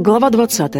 Глава 20.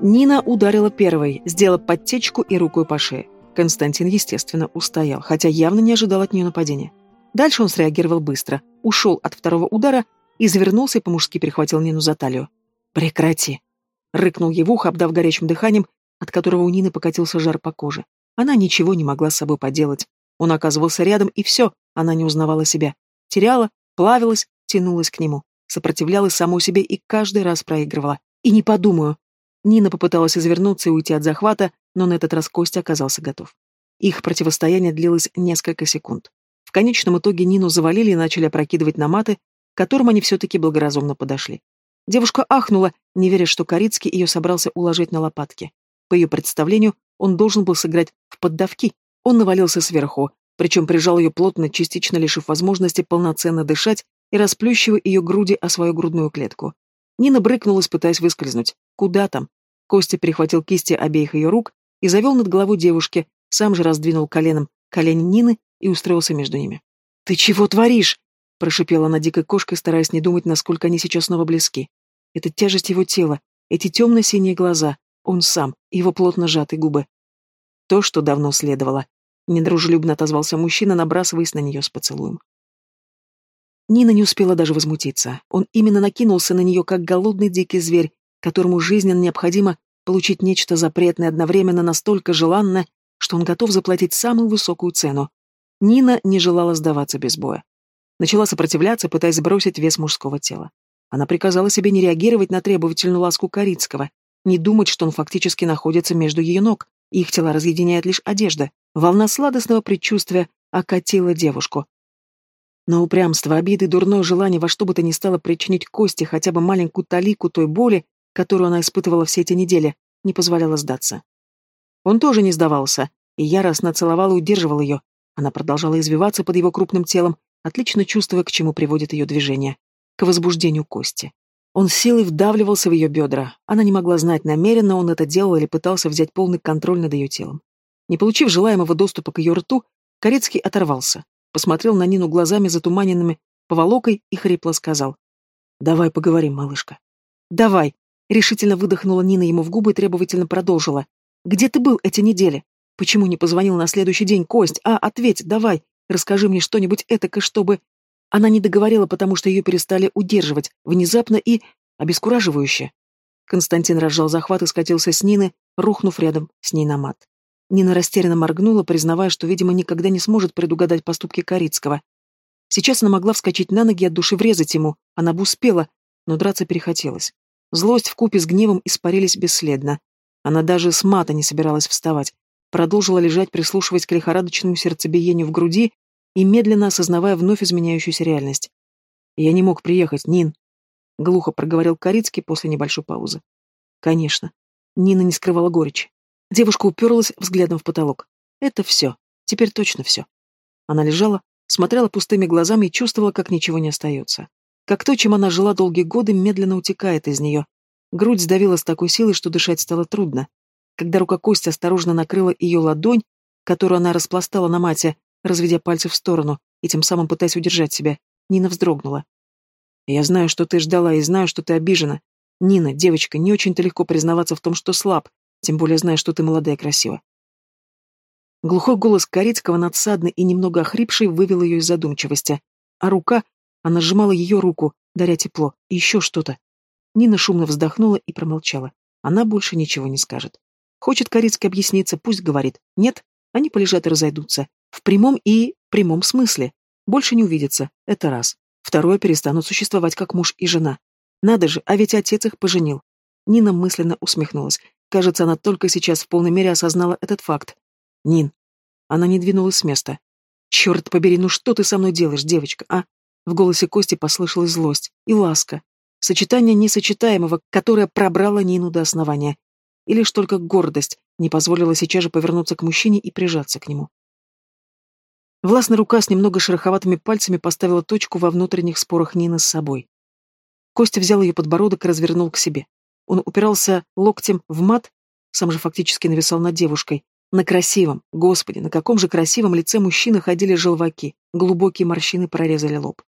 Нина ударила первой, сделала подтечку и рукой по шее. Константин, естественно, устоял, хотя явно не ожидал от нее нападения. Дальше он среагировал быстро, ушел от второго удара и завернулся и по-мужски перехватил Нину за талию. «Прекрати!» — рыкнул ей в ухо, обдав горячим дыханием, от которого у Нины покатился жар по коже. Она ничего не могла с собой поделать. Он оказывался рядом, и все, она не узнавала себя. Теряла, плавилась, тянулась к нему сопротивлялась самой себе и каждый раз проигрывала. И не подумаю. Нина попыталась извернуться и уйти от захвата, но на этот раз Костя оказался готов. Их противостояние длилось несколько секунд. В конечном итоге Нину завалили и начали опрокидывать на маты, к которым они все-таки благоразумно подошли. Девушка ахнула, не веря, что Корицкий ее собрался уложить на лопатки. По ее представлению, он должен был сыграть в поддавки. Он навалился сверху, причем прижал ее плотно, частично лишив возможности полноценно дышать и расплющивая ее груди о свою грудную клетку. Нина брыкнулась, пытаясь выскользнуть. Куда там? Костя перехватил кисти обеих ее рук и завел над головой девушки, сам же раздвинул коленом колени Нины и устроился между ними. «Ты чего творишь?» — прошипела она дикой кошкой, стараясь не думать, насколько они сейчас снова близки. Это тяжесть его тела, эти темно-синие глаза, он сам, его плотно сжатые губы. То, что давно следовало. Недружелюбно отозвался мужчина, набрасываясь на нее с поцелуем. Нина не успела даже возмутиться. Он именно накинулся на нее, как голодный дикий зверь, которому жизненно необходимо получить нечто запретное одновременно настолько желанное, что он готов заплатить самую высокую цену. Нина не желала сдаваться без боя. Начала сопротивляться, пытаясь сбросить вес мужского тела. Она приказала себе не реагировать на требовательную ласку Корицкого, не думать, что он фактически находится между ее ног, их тела разъединяет лишь одежда. Волна сладостного предчувствия окатила девушку, но упрямство, обиды, дурное желание во что бы то ни стало причинить Косте хотя бы маленькую талику той боли, которую она испытывала все эти недели, не позволяло сдаться. Он тоже не сдавался, и яростно целовал и удерживал ее. Она продолжала извиваться под его крупным телом, отлично чувствуя, к чему приводит ее движение. К возбуждению Кости. Он силой вдавливался в ее бедра. Она не могла знать, намеренно он это делал или пытался взять полный контроль над ее телом. Не получив желаемого доступа к ее рту, Корецкий оторвался посмотрел на Нину глазами затуманенными поволокой и хрипло сказал. «Давай поговорим, малышка». «Давай», — решительно выдохнула Нина ему в губы и требовательно продолжила. «Где ты был эти недели? Почему не позвонил на следующий день, Кость? А, ответь, давай, расскажи мне что-нибудь этакое, чтобы...» Она не договорила, потому что ее перестали удерживать, внезапно и обескураживающе. Константин разжал захват и скатился с Нины, рухнув рядом с ней на мат. Нина растерянно моргнула, признавая, что, видимо, никогда не сможет предугадать поступки Корицкого. Сейчас она могла вскочить на ноги и от души врезать ему, она бы успела, но драться перехотелось. Злость вкупе с гневом испарились бесследно. Она даже с мата не собиралась вставать, продолжила лежать, прислушиваясь к лихорадочному сердцебиению в груди и медленно осознавая вновь изменяющуюся реальность. «Я не мог приехать, Нин», — глухо проговорил Корицкий после небольшой паузы. «Конечно». Нина не скрывала горечи. Девушка уперлась взглядом в потолок. Это все. Теперь точно все. Она лежала, смотрела пустыми глазами и чувствовала, как ничего не остается. Как то, чем она жила долгие годы, медленно утекает из нее. Грудь сдавила с такой силой, что дышать стало трудно. Когда рука Кости осторожно накрыла ее ладонь, которую она распластала на мате, разведя пальцы в сторону и тем самым пытаясь удержать себя, Нина вздрогнула. «Я знаю, что ты ждала, и знаю, что ты обижена. Нина, девочка, не очень-то легко признаваться в том, что слаб, тем более зная, что ты молодая и красива. Глухой голос Корецкого, надсадный и немного охрипший, вывел ее из задумчивости. А рука, она сжимала ее руку, даря тепло, и еще что-то. Нина шумно вздохнула и промолчала. Она больше ничего не скажет. Хочет Корецкий объясниться, пусть говорит. Нет, они полежат и разойдутся. В прямом и прямом смысле. Больше не увидятся, это раз. Второе, перестанут существовать как муж и жена. Надо же, а ведь отец их поженил. Нина мысленно усмехнулась. Кажется, она только сейчас в полной мере осознала этот факт. Нин. Она не двинулась с места. Черт побери, ну что ты со мной делаешь, девочка, а? В голосе Кости послышалась злость и ласка. Сочетание несочетаемого, которое пробрало Нину до основания. И лишь только гордость не позволила сейчас же повернуться к мужчине и прижаться к нему. Властная рука с немного шероховатыми пальцами поставила точку во внутренних спорах Нины с собой. Костя взял ее подбородок и развернул к себе. Он упирался локтем в мат, сам же фактически нависал над девушкой. На красивом, господи, на каком же красивом лице мужчины ходили желваки, глубокие морщины прорезали лоб.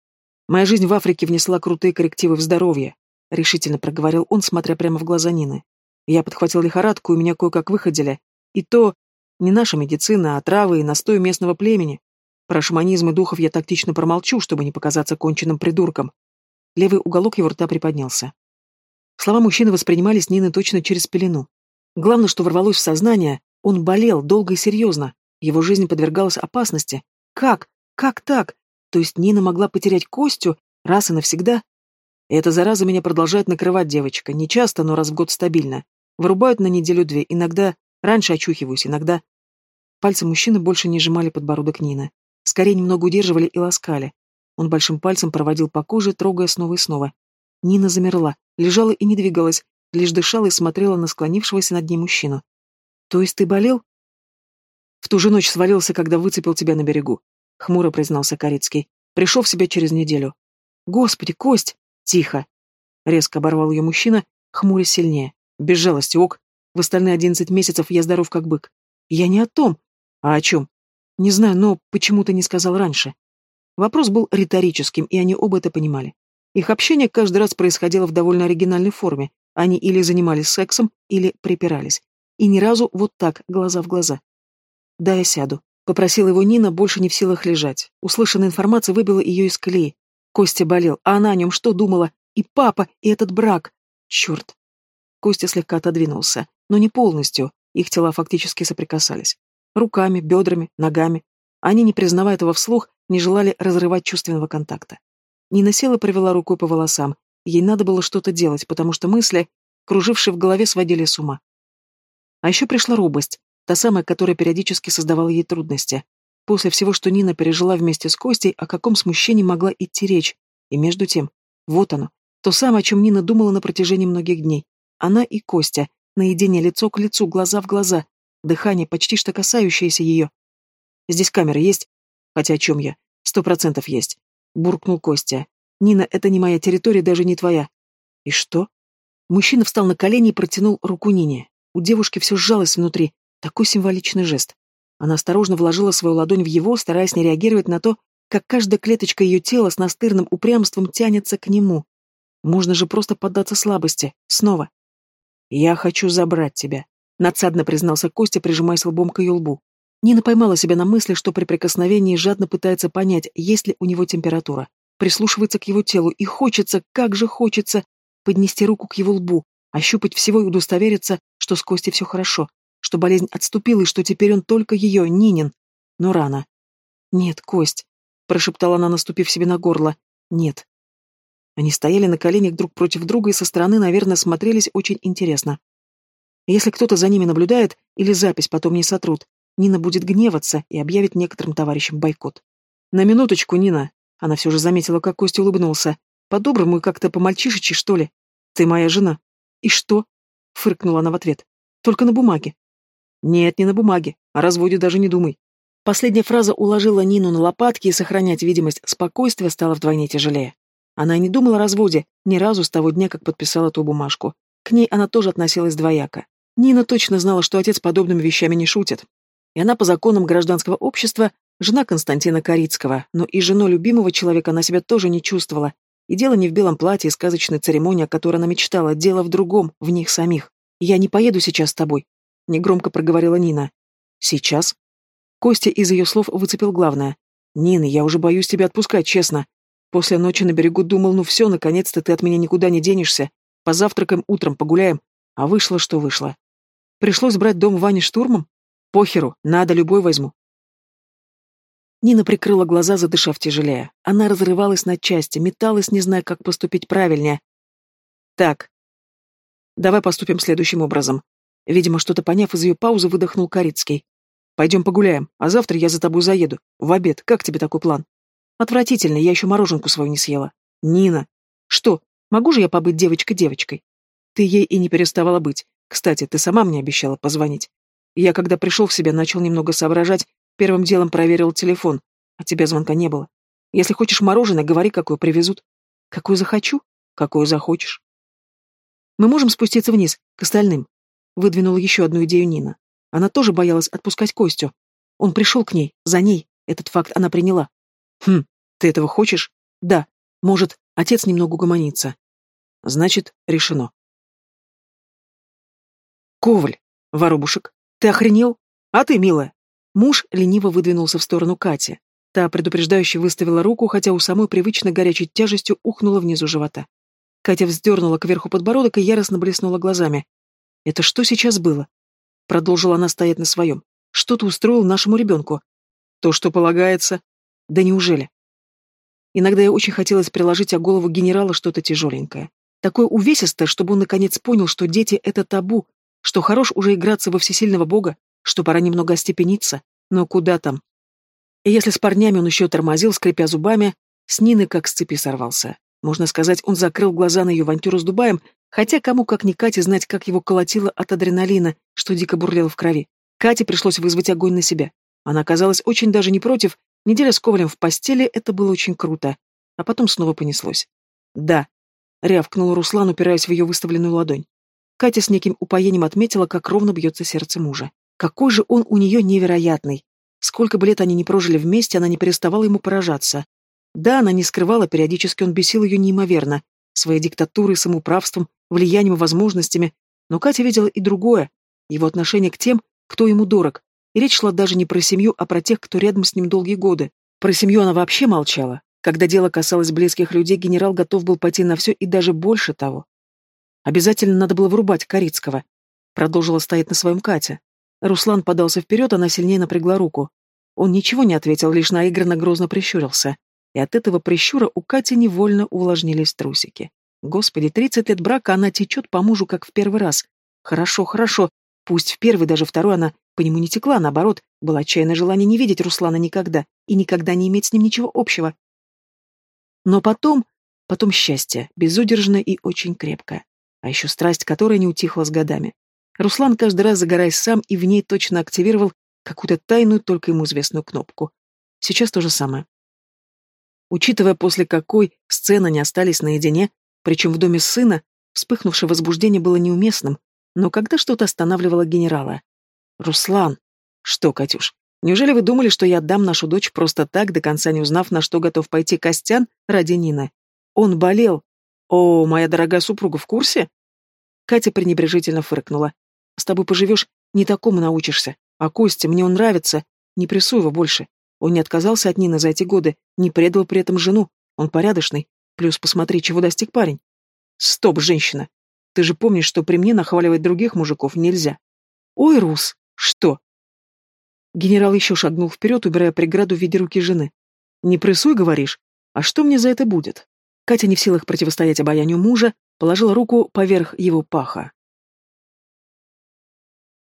Моя жизнь в Африке внесла крутые коррективы в здоровье. — решительно проговорил он, смотря прямо в глаза Нины. «Я подхватил лихорадку, и меня кое-как выходили. И то не наша медицина, а травы и настои местного племени. Про шаманизм и духов я тактично промолчу, чтобы не показаться конченным придурком». Левый уголок его рта приподнялся. Слова мужчины воспринимались Нины точно через пелену. Главное, что ворвалось в сознание, он болел долго и серьезно. Его жизнь подвергалась опасности. Как? Как так? То есть Нина могла потерять Костю раз и навсегда? И эта зараза меня продолжает накрывать девочка. Не часто, но раз в год стабильно. Вырубают на неделю-две. Иногда раньше очухиваюсь, иногда... Пальцы мужчины больше не сжимали подбородок Нины. Скорее немного удерживали и ласкали. Он большим пальцем проводил по коже, трогая снова и снова. Нина замерла, лежала и не двигалась, лишь дышала и смотрела на склонившегося над ней мужчину. «То есть ты болел?» «В ту же ночь свалился, когда выцепил тебя на берегу», — хмуро признался Корицкий. «Пришел в себя через неделю». «Господи, Кость!» «Тихо!» — резко оборвал ее мужчина, хмурясь сильнее. «Без жалости, ок. В остальные одиннадцать месяцев я здоров как бык». «Я не о том». «А о чем?» «Не знаю, но почему ты не сказал раньше?» Вопрос был риторическим, и они оба это понимали. Их общение каждый раз происходило в довольно оригинальной форме. Они или занимались сексом, или припирались. И ни разу вот так, глаза в глаза. «Да, я сяду», — попросила его Нина, больше не в силах лежать. Услышанная информация выбила ее из колеи. Костя болел, а она о нем что думала? И папа, и этот брак. Черт. Костя слегка отодвинулся, но не полностью. Их тела фактически соприкасались. Руками, бедрами, ногами. Они, не признавая этого вслух, не желали разрывать чувственного контакта. Нина села провела рукой по волосам. Ей надо было что-то делать, потому что мысли, кружившие в голове, сводили с ума. А еще пришла робость, та самая, которая периодически создавала ей трудности. После всего, что Нина пережила вместе с Костей, о каком смущении могла идти речь? И между тем, вот оно, то самое, о чем Нина думала на протяжении многих дней. Она и Костя, наедине лицо к лицу, глаза в глаза, дыхание, почти что касающееся ее. «Здесь камера есть?» «Хотя о чем я? Сто процентов есть», — буркнул Костя. «Нина, это не моя территория, даже не твоя». «И что?» Мужчина встал на колени и протянул руку Нине. У девушки все сжалось внутри. Такой символичный жест. Она осторожно вложила свою ладонь в его, стараясь не реагировать на то, как каждая клеточка ее тела с настырным упрямством тянется к нему. Можно же просто поддаться слабости. Снова. «Я хочу забрать тебя», — надсадно признался Костя, прижимаясь лбом к ее лбу. Нина поймала себя на мысли, что при прикосновении жадно пытается понять, есть ли у него температура. Прислушивается к его телу, и хочется, как же хочется, поднести руку к его лбу, ощупать всего и удостовериться, что с Костей все хорошо, что болезнь отступила и что теперь он только ее, Нинин. Но рано. «Нет, Кость», — прошептала она, наступив себе на горло. «Нет». Они стояли на коленях друг против друга и со стороны, наверное, смотрелись очень интересно. Если кто-то за ними наблюдает или запись потом не сотрут, Нина будет гневаться и объявит некоторым товарищам бойкот. «На минуточку, Нина!» Она все же заметила, как Костя улыбнулся. «По-доброму и как-то по-мальчишечи, что ли? Ты моя жена». «И что?» — фыркнула она в ответ. «Только на бумаге. Нет, не на бумаге. О разводе даже не думай. Последняя фраза уложила Нину на лопатки, и сохранять видимость спокойствия стало вдвойне тяжелее. Она не думала о разводе ни разу с того дня, как подписала ту бумажку. К ней она тоже относилась двояко. Нина точно знала, что отец подобными вещами не шутит. И она по законам гражданского общества жена Константина Корицкого, но и женой любимого человека она себя тоже не чувствовала. И дело не в белом платье и сказочной церемонии, о которой она мечтала, дело в другом, в них самих. «Я не поеду сейчас с тобой», негромко проговорила Нина. Сейчас? Костя из ее слов выцепил главное. Нина, я уже боюсь тебя отпускать, честно. После ночи на берегу думал, ну все, наконец-то ты от меня никуда не денешься. Позавтракаем утром, погуляем. А вышло, что вышло. Пришлось брать дом Вани штурмом? Похеру, надо, любой возьму. Нина прикрыла глаза, задышав тяжелее. Она разрывалась на части, металась, не зная, как поступить правильнее. Так, давай поступим следующим образом. Видимо, что-то поняв из ее паузы, выдохнул Корицкий. «Пойдем погуляем, а завтра я за тобой заеду. В обед. Как тебе такой план?» «Отвратительно, я еще мороженку свою не съела». «Нина!» «Что, могу же я побыть девочкой-девочкой?» «Ты ей и не переставала быть. Кстати, ты сама мне обещала позвонить. Я, когда пришел в себя, начал немного соображать, первым делом проверил телефон. а тебя звонка не было. Если хочешь мороженое, говори, какое привезут. Какую захочу? Какую захочешь. Мы можем спуститься вниз, к остальным. Выдвинула еще одну идею Нина. Она тоже боялась отпускать Костю. Он пришел к ней, за ней. Этот факт она приняла. Хм, ты этого хочешь? Да. Может, отец немного угомонится. Значит, решено. Коваль, воробушек, ты охренел? А ты, милая? Муж лениво выдвинулся в сторону Кати. Та предупреждающе выставила руку, хотя у самой привычно горячей тяжестью ухнула внизу живота. Катя вздернула кверху подбородок и яростно блеснула глазами. «Это что сейчас было?» Продолжила она стоять на своем. «Что ты устроил нашему ребенку?» «То, что полагается». «Да неужели?» Иногда я очень хотелось приложить о голову генерала что-то тяжеленькое. Такое увесистое, чтобы он наконец понял, что дети — это табу, что хорош уже играться во всесильного бога, что пора немного остепениться. Но куда там? И если с парнями он еще тормозил, скрипя зубами, с Нины как с цепи сорвался. Можно сказать, он закрыл глаза на ее авантюру с Дубаем, хотя кому как не Кате знать, как его колотило от адреналина, что дико бурлило в крови. Кате пришлось вызвать огонь на себя. Она оказалась очень даже не против, неделя с Ковалем в постели — это было очень круто. А потом снова понеслось. «Да», — рявкнул Руслан, упираясь в ее выставленную ладонь. Катя с неким упоением отметила, как ровно бьется сердце мужа. Какой же он у нее невероятный. Сколько бы лет они не прожили вместе, она не переставала ему поражаться. Да, она не скрывала, периодически он бесил ее неимоверно, своей диктатурой, самоуправством, влиянием и возможностями, но Катя видела и другое, его отношение к тем, кто ему дорог, и речь шла даже не про семью, а про тех, кто рядом с ним долгие годы. Про семью она вообще молчала. Когда дело касалось близких людей, генерал готов был пойти на все и даже больше того. Обязательно надо было вырубать Корицкого. Продолжила стоять на своем Катя. Руслан подался вперед, она сильнее напрягла руку. Он ничего не ответил, лишь наигранно грозно прищурился и от этого прищура у Кати невольно увлажнились трусики. Господи, тридцать лет брака, она течет по мужу, как в первый раз. Хорошо, хорошо. Пусть в первый, даже второй она по нему не текла, наоборот, было отчаянное желание не видеть Руслана никогда и никогда не иметь с ним ничего общего. Но потом, потом счастье, безудержное и очень крепкое. А еще страсть, которая не утихла с годами. Руслан каждый раз загораясь сам и в ней точно активировал какую-то тайную, только ему известную кнопку. Сейчас то же самое. Учитывая, после какой сцены они остались наедине, причем в доме сына, вспыхнувшее возбуждение было неуместным, но когда что-то останавливало генерала? «Руслан!» «Что, Катюш, неужели вы думали, что я отдам нашу дочь просто так, до конца не узнав, на что готов пойти Костян ради Нины? Он болел. О, моя дорогая супруга в курсе?» Катя пренебрежительно фыркнула. «С тобой поживешь, не такому научишься. А Костя, мне он нравится. Не прессуй его больше. Он не отказался от Нины за эти годы, не предал при этом жену. Он порядочный. Плюс посмотри, чего достиг парень. Стоп, женщина. Ты же помнишь, что при мне нахваливать других мужиков нельзя. Ой, Рус, что? Генерал еще шагнул вперед, убирая преграду в виде руки жены. Не прессуй, говоришь? А что мне за это будет? Катя не в силах противостоять обаянию мужа, положила руку поверх его паха.